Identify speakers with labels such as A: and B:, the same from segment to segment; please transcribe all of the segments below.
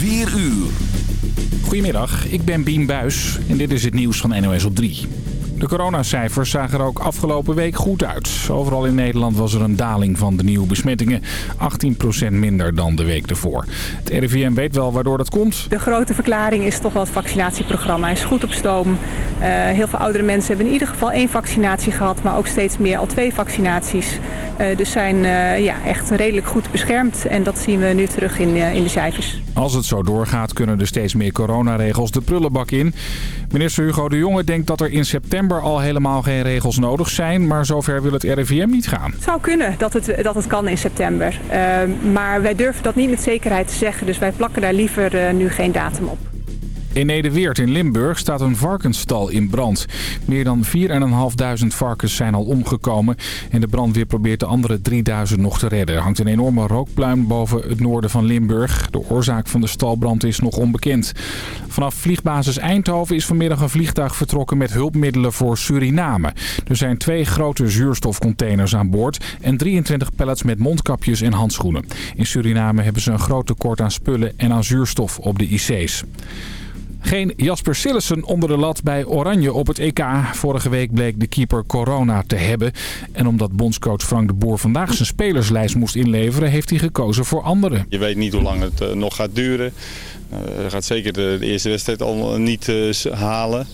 A: 4 uur.
B: Goedemiddag, ik ben Bien Buis en dit is het nieuws van NOS op 3. De coronacijfers zagen er ook afgelopen week goed uit. Overal in Nederland was er een daling van de nieuwe besmettingen. 18% minder dan de week ervoor. Het RIVM weet wel waardoor dat komt.
C: De grote verklaring is toch wel het vaccinatieprogramma. Hij is goed op stoom. Uh, heel veel oudere mensen hebben in ieder geval één vaccinatie gehad... maar ook steeds meer al twee vaccinaties. Uh, dus zijn uh, ja, echt redelijk goed beschermd. En dat zien we nu terug in, in de cijfers.
B: Als het zo doorgaat kunnen er steeds meer coronaregels de prullenbak in. Minister Hugo de Jonge denkt dat er in september al helemaal geen regels nodig zijn. Maar zover wil het RIVM niet gaan.
C: Het zou kunnen dat het, dat het kan in september. Uh, maar wij durven dat niet met zekerheid te zeggen. Dus wij plakken daar liever uh, nu geen datum op.
B: In Nederweert in Limburg staat een varkensstal in brand. Meer dan 4.500 varkens zijn al omgekomen en de brandweer probeert de andere 3000 nog te redden. Er hangt een enorme rookpluim boven het noorden van Limburg. De oorzaak van de stalbrand is nog onbekend. Vanaf vliegbasis Eindhoven is vanmiddag een vliegtuig vertrokken met hulpmiddelen voor Suriname. Er zijn twee grote zuurstofcontainers aan boord en 23 pallets met mondkapjes en handschoenen. In Suriname hebben ze een groot tekort aan spullen en aan zuurstof op de IC's. Geen Jasper Sillissen onder de lat bij Oranje op het EK. Vorige week bleek de keeper corona te hebben. En omdat bondscoach Frank de Boer vandaag zijn spelerslijst moest inleveren... heeft hij gekozen voor anderen.
D: Je weet niet hoe lang het uh, nog gaat duren. Uh, hij gaat zeker de, eerste wedstrijd al niet uh, halen.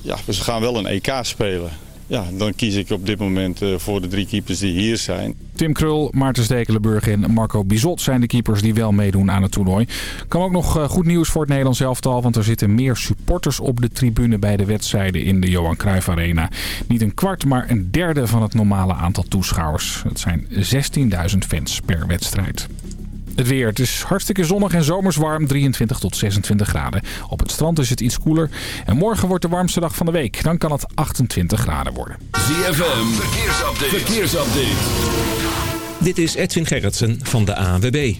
D: ja, we gaan wel een EK spelen. Ja, dan kies ik op dit moment voor de drie keepers die hier zijn.
B: Tim Krul, Maarten Stekelenburg en Marco Bizot zijn de keepers die wel meedoen aan het toernooi. Kan ook nog uh, goed nieuws voor het Nederlands elftal, want er zitten meer supporters op de tribune bij de wedstrijden in de Johan Cruijff Arena. Niet een kwart, maar een derde van het normale aantal toeschouwers. Het zijn 16.000 fans per wedstrijd. Het weer. Het is hartstikke zonnig en zomers warm. 23 tot 26 graden. Op het strand is het iets koeler. En morgen wordt de warmste dag van de week. Dan kan het 28 graden worden.
A: ZFM. Verkeersupdate. Verkeersupdate.
E: Dit is Edwin Gerritsen van de ANWB.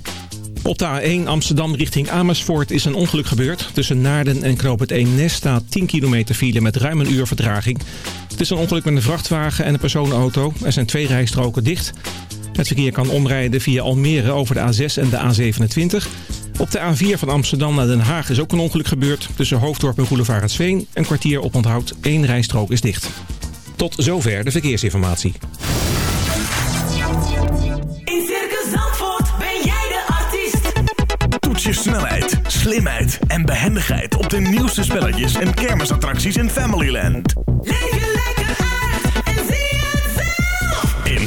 E: Op de A1 Amsterdam richting Amersfoort is een ongeluk gebeurd. Tussen Naarden en Knoop het 1 Nest staat 10 kilometer file met ruim een uur vertraging. Het is een ongeluk met een vrachtwagen en een personenauto. Er zijn twee rijstroken dicht. Het verkeer kan omrijden via Almere over de A6 en de A27. Op de A4 van Amsterdam naar Den Haag is ook een ongeluk gebeurd. Tussen Hoofddorp en Roelevarensveen. Een kwartier op onthoud. één rijstrook is dicht. Tot zover de verkeersinformatie.
F: In Circus Zandvoort ben jij de artiest.
G: Toets je snelheid, slimheid en behendigheid op de nieuwste spelletjes en kermisattracties in Familyland.
F: Leef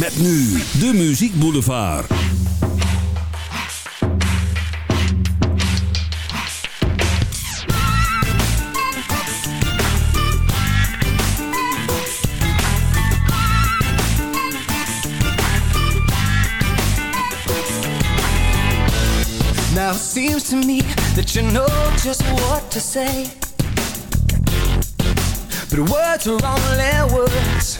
A: Met nu de Muziek Boulevard.
H: Now it seems to me that you know just what to say. But words are only words.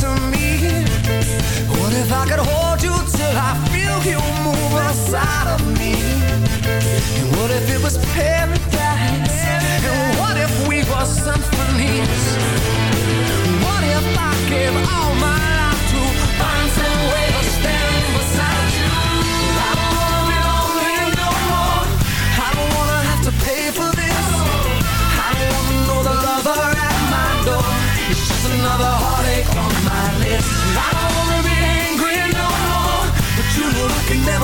H: To me? What if I could hold you till I feel you move inside of me? And what if it was paradise? And what if we were symphonies? What if I gave all my life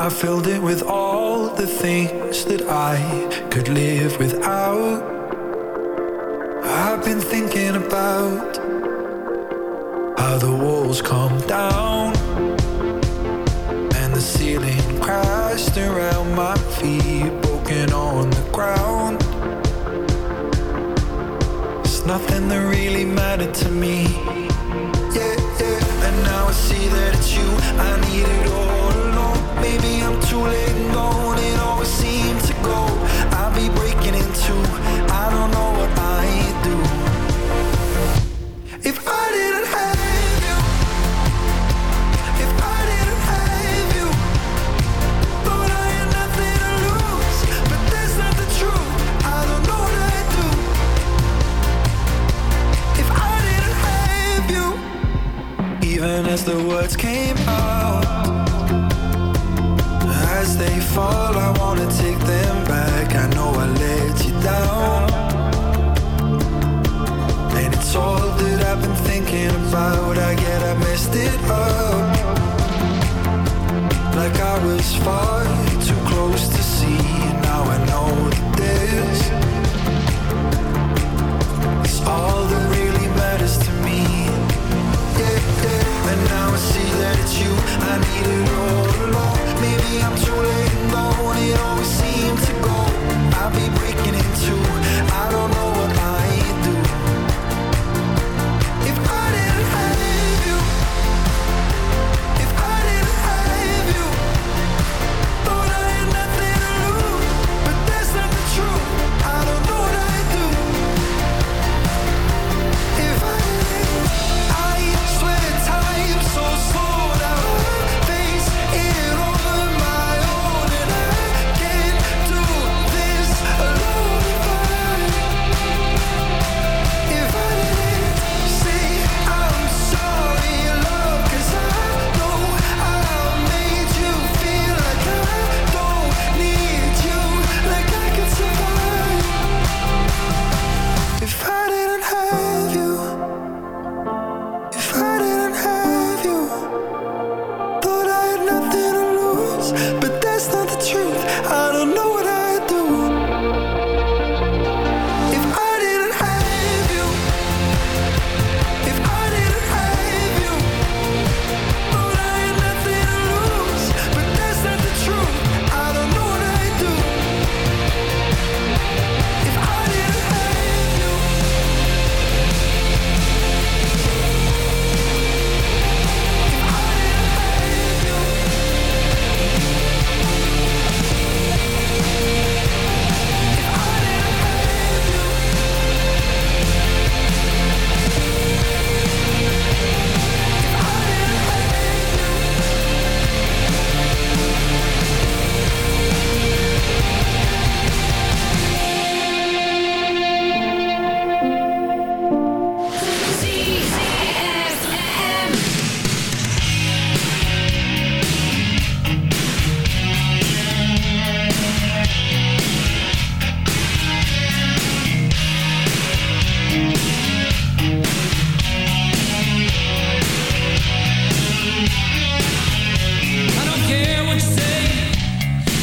H: I
I: filled it with all the things that I could live without. I've been thinking about how the walls come down and the ceiling crashed around my feet, broken on the ground. It's nothing that really mattered to me yeah, yeah. And now I see that it's you I needed all along. Maybe I'm too late and gone. It always seems to go. I'll be breaking into. I don't know what I do. If I didn't have you, if I didn't have you, I had nothing to lose. But that's not the truth. I don't know what I do. If I didn't have you. Even as the words came out, fall, I wanna take them back. I know I let you down, and it's all that I've been thinking about. I get I messed it up, like I was far too close to see. Now I know that this is all that really matters to me. Yeah, yeah. And now I see that it's you I needed all along. Maybe I'm too late and seemed to go. I'll be breaking into. I don't know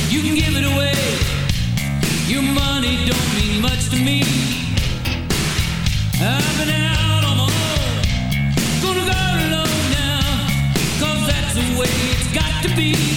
I: You can give it away. Your
J: money don't mean much to me. I've been out on my own. Gonna go alone now. Cause that's the way it's got to be.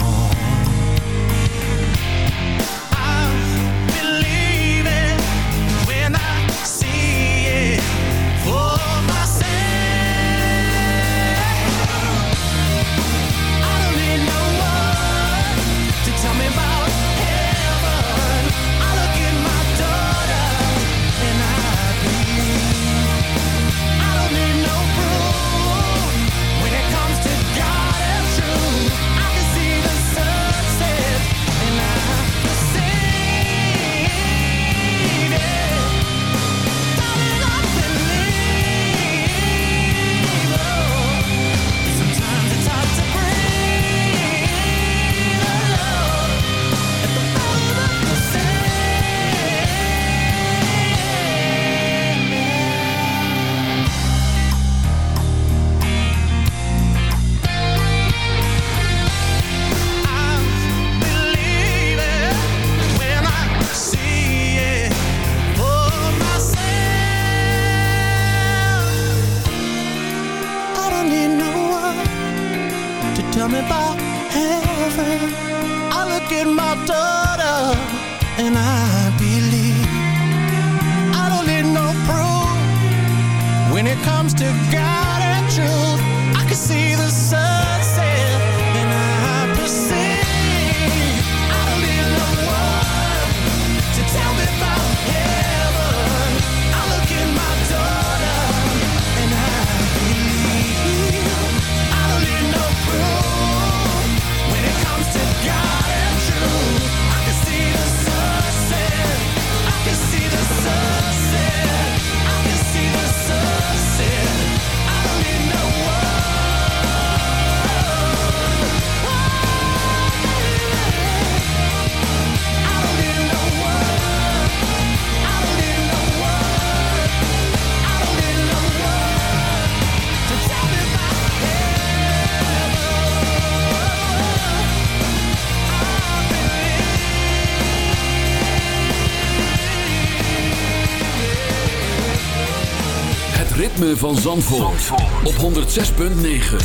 A: Van Zandvoort, op 106.9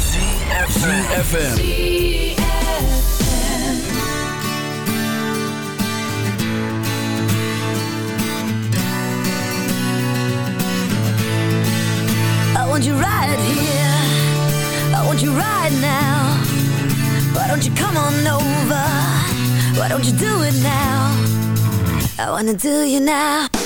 A: ZFM.
K: I want you right here. I want you right now. Why don't you come on over? Why don't you do it now? I wanna do you now.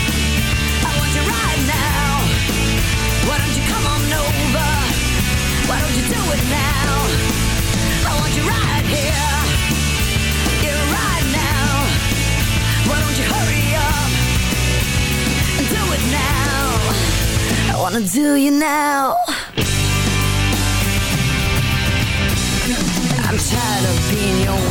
K: Do you hurry up? Do it now. I'm tired of being your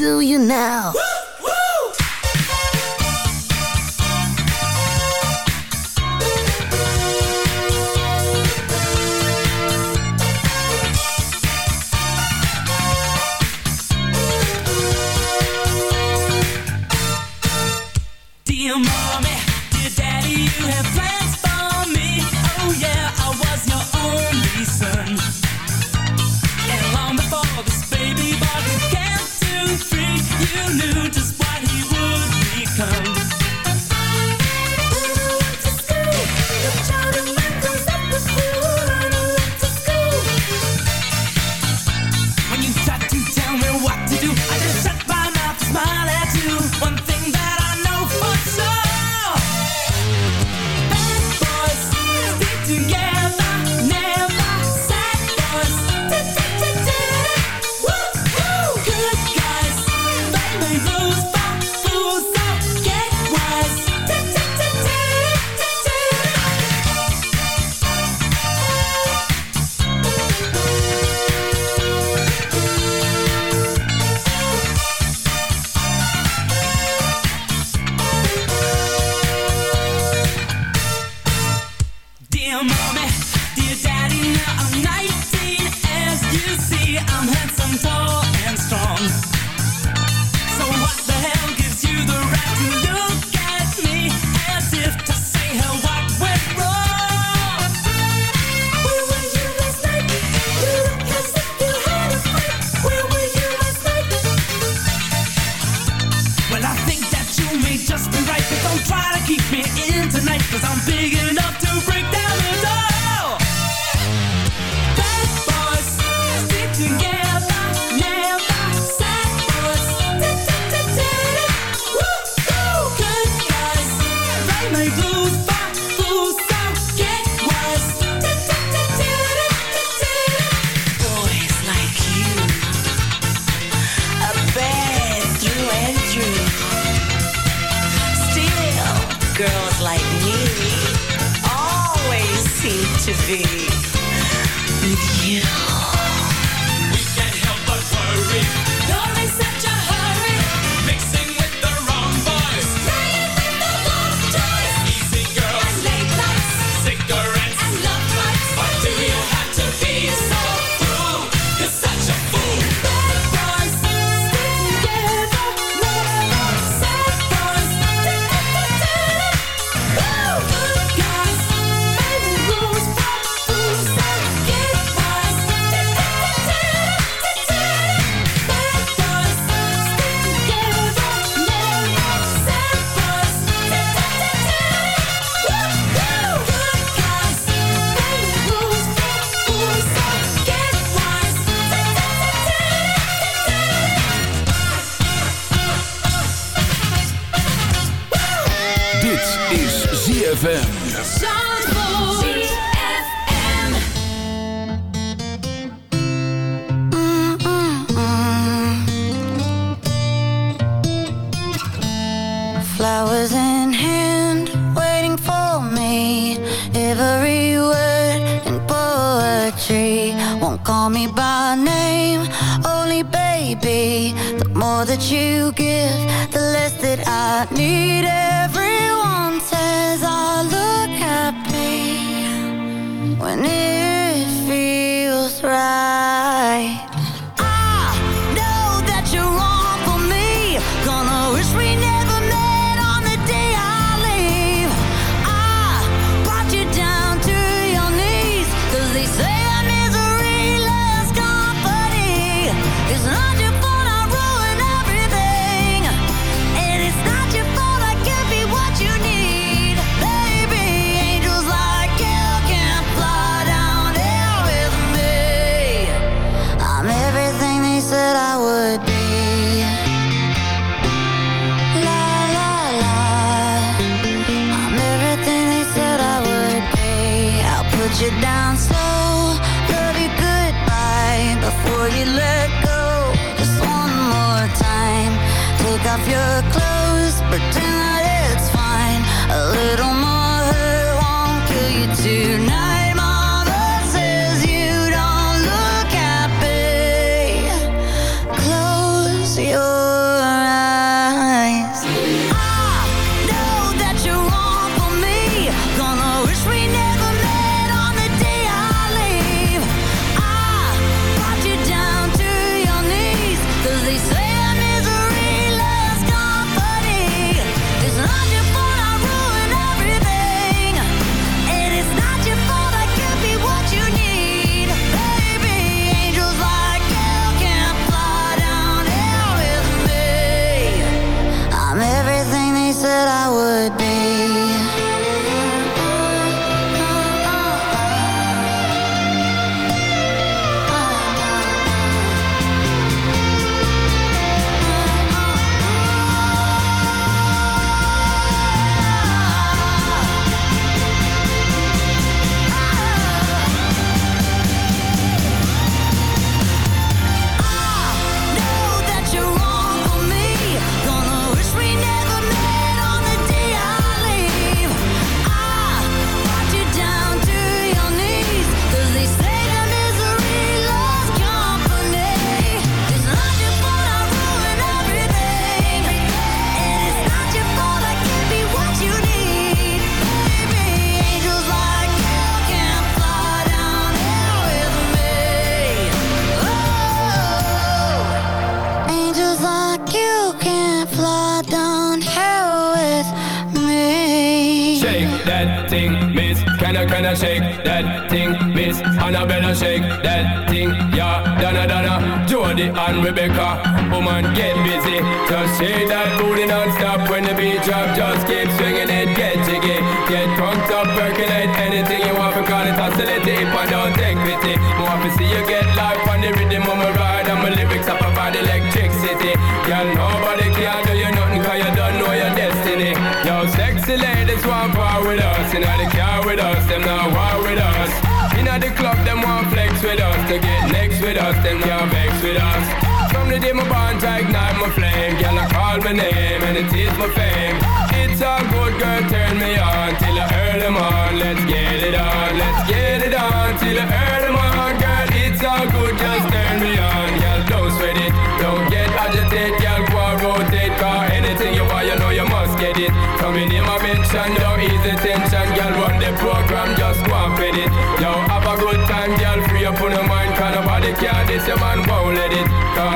J: do you now?
L: When it feels right. Just
M: shake that booty non-stop when the beat drop. Just keep swinging it, get jiggy. Get drunk up, percolate anything you want. Call it hostility, but don't take pity. More to see you get life on the rhythm of my ride. And my lyrics up about electricity. Girl, nobody can do you nothing cause you don't know your destiny. Yo, sexy ladies want power with us. Inna the car with us, them not war with us. Inna the club, them want flex with us. To get next with us, them us. From the day my bond, ignite my flame. Girl, I call my name and it is my fame. It's a good girl, turn me on till I earn them on. Let's get it on, let's get it on till I earn them on. Girl, it's all good, just turn me on. Girl, don't sweat it, don't get agitated. Girl, go and rotate, cause anything you want, you know you must get it. From in my mention, ease the tension. Girl, run the program, just go and fit it. Yo, have a good time, girl, free up on your mind. Cause nobody can this, your man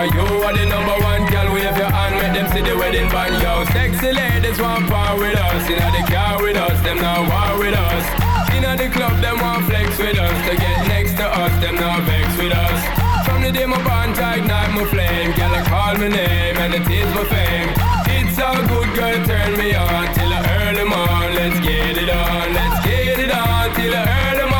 M: Cause you are the number one, girl, wave your hand, make them see the wedding band. Yo, sexy ladies want power with us. Inna the car with us, them now war with us. Inna the club, them want flex with us. To get next to us, them now vex with us. From the day my bond, I ignite my flame. Girl, I call my name and it is my fame. It's a good girl, turn me on till I earn them on. Let's get it on, let's get it on till I. Girl, it's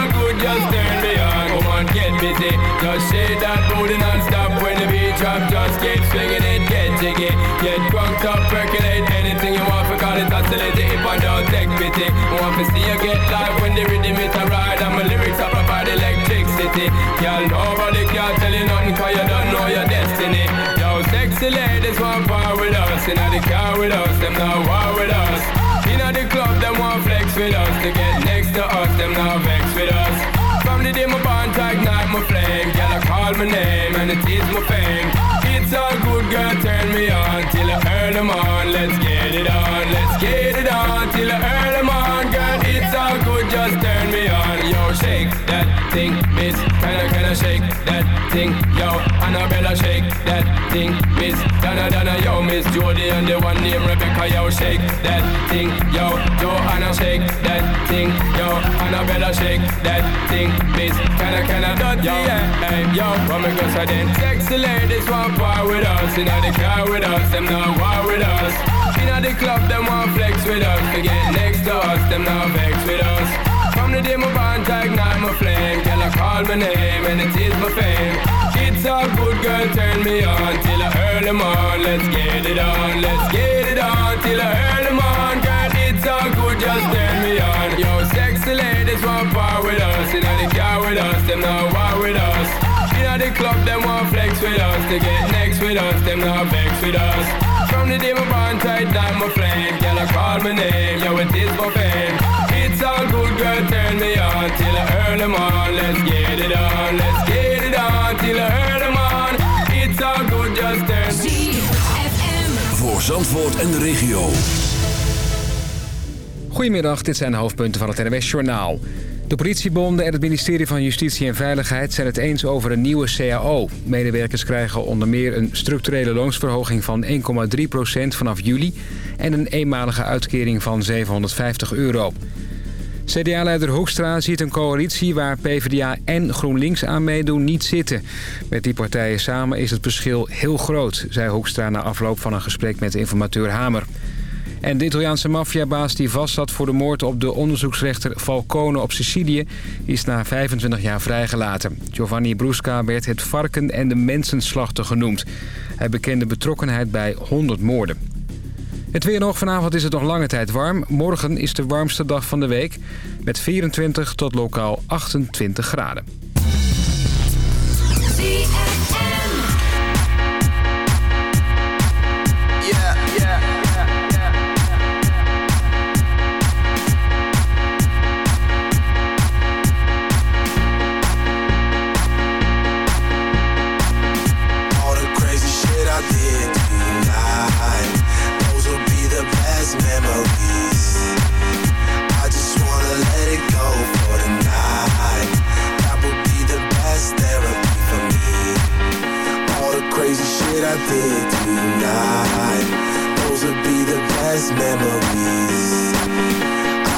M: all good, just turn me on. Come on, get busy. Just shake that booty non-stop when the beat drop. Just keep swinging it, get jiggy. Get drunk up, percolate anything you want. For call it oscillate if I don't take pity. Want to see you get live when the rhythm is a ride. And my lyrics are about electricity. Girl, nobody can tell you nothing cause you don't know your destiny. Yo, sexy ladies want power with us. Inna the car with us, them now war with us. Inna the club, them want flex with us. To get next to us, them now vex with us. From the day my bond, I ignite my flame. Girl, I call my name and it is my fame. It's all good, girl, turn me on till I earn them on. Let's get it on, let's get it on till I earn them on. It's all good, just turn me on. Yo, shake that thing, miss. Can I, can I shake that thing? Yo, Annabella, shake that thing, miss. Donna, Donna, yo, miss Jody and the one named Rebecca, yo, shake that thing. Yo, Joanna, shake that thing. Yo, Annabella, shake that thing, miss. Can I, can I, dot, yo, hey, yo, what me go then? Sexy ladies want power with us. Inna the car with us, them now war with us. Inna the club, them want flex with us. To get next to us, them now vex with us. From the day my bond, I ignite my flame. Girl, I call my name and it is my fame. It's a good girl, turn me on till I earn them on. Let's get it on, let's get it on till I earn them on. Girl, it's all good, just turn me on. Yo, sexy ladies want power with us. Inna the car with us, them now war with us. Inna the club, them want flex with us. To get next with us, them now vex with us. From the day my bond tight down my flame Girl, I call my name, yo, it is my fame. It's all good, girl, turn me on Till I earn them on, let's get it on Let's get it on, till I earn them on It's all good, just turn me
A: Voor Zandvoort en de regio.
N: Goedemiddag, dit zijn de hoofdpunten van het NWS Journaal. De politiebonden en het ministerie van Justitie en Veiligheid zijn het eens over een nieuwe CAO. Medewerkers krijgen onder meer een structurele loonsverhoging van 1,3% vanaf juli... en een eenmalige uitkering van 750 euro. CDA-leider Hoekstra ziet een coalitie waar PvdA en GroenLinks aan meedoen niet zitten. Met die partijen samen is het verschil heel groot, zei Hoekstra na afloop van een gesprek met informateur Hamer. En de Italiaanse maffiabaas die vastzat voor de moord op de onderzoeksrechter Falcone op Sicilië... is na 25 jaar vrijgelaten. Giovanni Brusca werd het varken en de mensenslachter genoemd. Hij bekende betrokkenheid bij 100 moorden. Het weer nog. Vanavond is het nog lange tijd warm. Morgen is de warmste dag van de week. Met 24 tot lokaal 28 graden.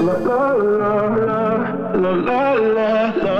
O: la la la la la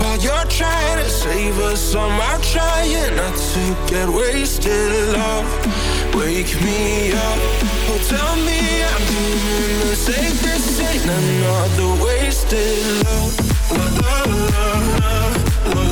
O: while you're trying to save us. I'm trying not to get wasted. Love, wake me up. Oh, tell me I'm doing the safest. Ain't another wasted love. La la la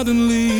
P: suddenly